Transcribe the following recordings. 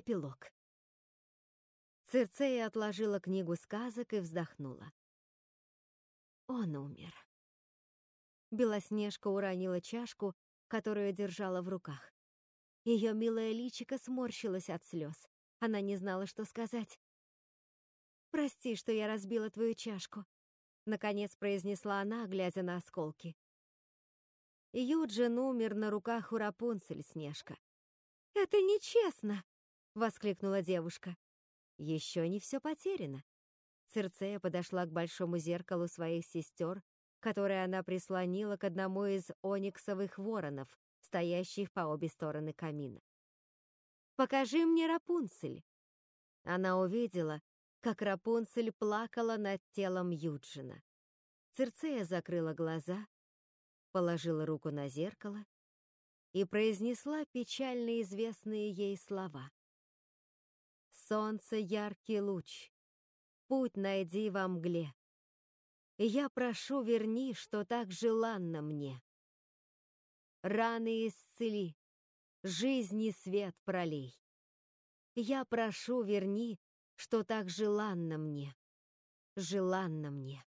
Эпилог. Цирцея отложила книгу сказок и вздохнула. Он умер. Белоснежка уронила чашку, которую держала в руках. Ее милое личико сморщилось от слез. Она не знала, что сказать. «Прости, что я разбила твою чашку», — наконец произнесла она, глядя на осколки. Юджин умер на руках у Рапунцель, Снежка. «Это нечестно!» — воскликнула девушка. Еще не все потеряно. Цирцея подошла к большому зеркалу своих сестер, которое она прислонила к одному из ониксовых воронов, стоящих по обе стороны камина. «Покажи мне Рапунцель!» Она увидела, как Рапунцель плакала над телом Юджина. Цирцея закрыла глаза, положила руку на зеркало и произнесла печально известные ей слова. «Солнце — яркий луч, путь найди во мгле. Я прошу, верни, что так желанно мне. Раны исцели, жизни свет пролей. Я прошу, верни, что так желанно мне, желанно мне».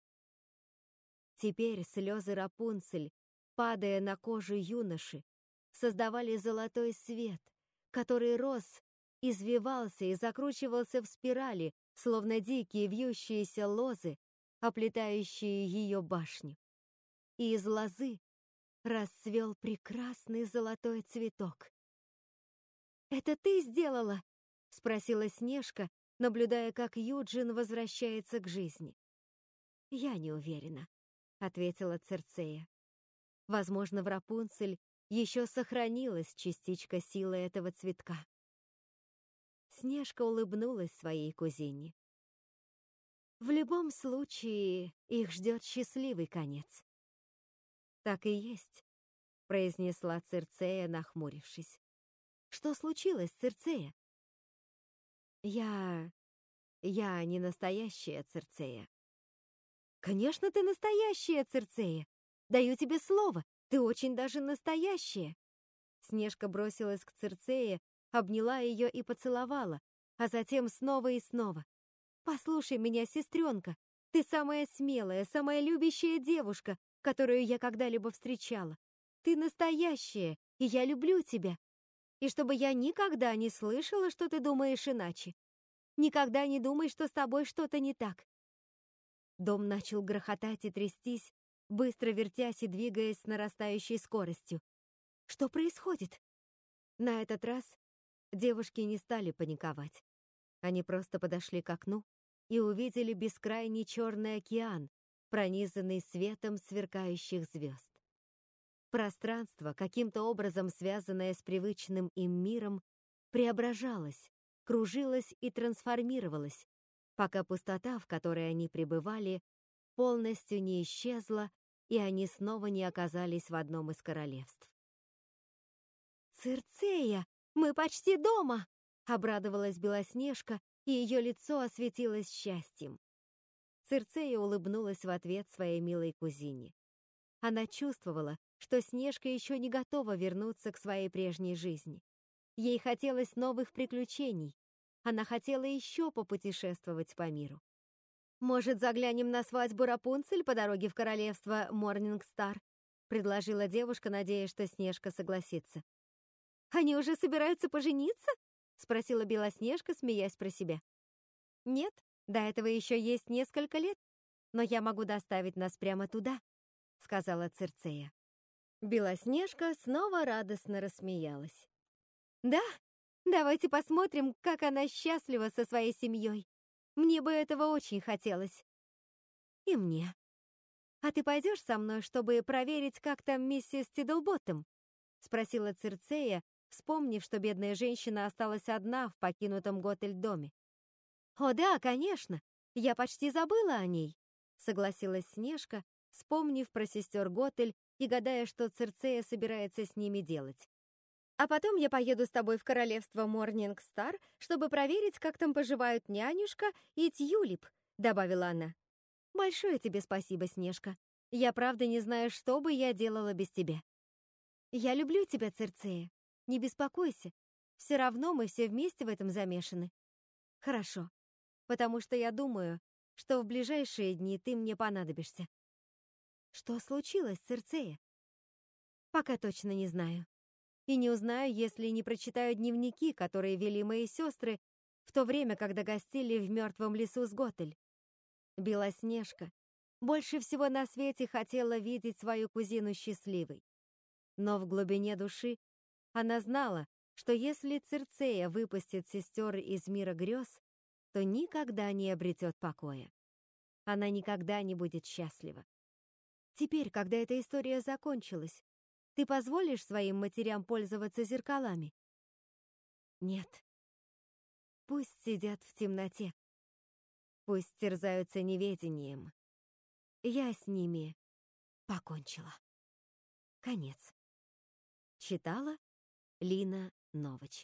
Теперь слезы Рапунцель, падая на кожу юноши, создавали золотой свет, который рос, извивался и закручивался в спирали, словно дикие вьющиеся лозы, оплетающие ее башню. И из лозы расцвел прекрасный золотой цветок. «Это ты сделала?» — спросила Снежка, наблюдая, как Юджин возвращается к жизни. «Я не уверена», — ответила Церцея. Возможно, в Рапунцель еще сохранилась частичка силы этого цветка. Снежка улыбнулась своей кузине. В любом случае, их ждет счастливый конец. Так и есть, произнесла Цирцея, нахмурившись. Что случилось, Цирцея? Я... я не настоящая Цирцея. Конечно, ты настоящая Цирцея. Даю тебе слово, ты очень даже настоящая!» Снежка бросилась к Цирцее, обняла ее и поцеловала, а затем снова и снова. «Послушай меня, сестренка, ты самая смелая, самая любящая девушка, которую я когда-либо встречала. Ты настоящая, и я люблю тебя. И чтобы я никогда не слышала, что ты думаешь иначе. Никогда не думай, что с тобой что-то не так». Дом начал грохотать и трястись, быстро вертясь и двигаясь с нарастающей скоростью. Что происходит? На этот раз девушки не стали паниковать. Они просто подошли к окну и увидели бескрайний черный океан, пронизанный светом сверкающих звезд. Пространство, каким-то образом связанное с привычным им миром, преображалось, кружилось и трансформировалось, пока пустота, в которой они пребывали, полностью не исчезла и они снова не оказались в одном из королевств. «Цирцея, мы почти дома!» — обрадовалась Белоснежка, и ее лицо осветилось счастьем. Цирцея улыбнулась в ответ своей милой кузине. Она чувствовала, что Снежка еще не готова вернуться к своей прежней жизни. Ей хотелось новых приключений. Она хотела еще попутешествовать по миру. «Может, заглянем на свадьбу Рапунцель по дороге в королевство Морнингстар?» — предложила девушка, надеясь, что Снежка согласится. «Они уже собираются пожениться?» — спросила Белоснежка, смеясь про себя. «Нет, до этого еще есть несколько лет, но я могу доставить нас прямо туда», — сказала Церцея. Белоснежка снова радостно рассмеялась. «Да, давайте посмотрим, как она счастлива со своей семьей. Мне бы этого очень хотелось. И мне. А ты пойдешь со мной, чтобы проверить, как там миссис Тиддлботтем? Спросила Цирцея, вспомнив, что бедная женщина осталась одна в покинутом Готель-доме. «О да, конечно, я почти забыла о ней», — согласилась Снежка, вспомнив про сестер Готель и гадая, что Цирцея собирается с ними делать. А потом я поеду с тобой в королевство Морнинг Стар, чтобы проверить, как там поживают нянюшка и Тьюлип», — добавила она. «Большое тебе спасибо, Снежка. Я правда не знаю, что бы я делала без тебя». «Я люблю тебя, Церцея. Не беспокойся. Все равно мы все вместе в этом замешаны. Хорошо, потому что я думаю, что в ближайшие дни ты мне понадобишься. Что случилось, Церцея? Пока точно не знаю. И не узнаю, если не прочитаю дневники, которые вели мои сестры в то время, когда гостили в мертвом лесу с Готель. Белоснежка больше всего на свете хотела видеть свою кузину счастливой. Но в глубине души она знала, что если Цирцея выпустит сестер из мира грез, то никогда не обретет покоя. Она никогда не будет счастлива. Теперь, когда эта история закончилась, ты позволишь своим матерям пользоваться зеркалами? Нет. Пусть сидят в темноте. Пусть терзаются неведением. Я с ними покончила. Конец. Читала Лина Новыч.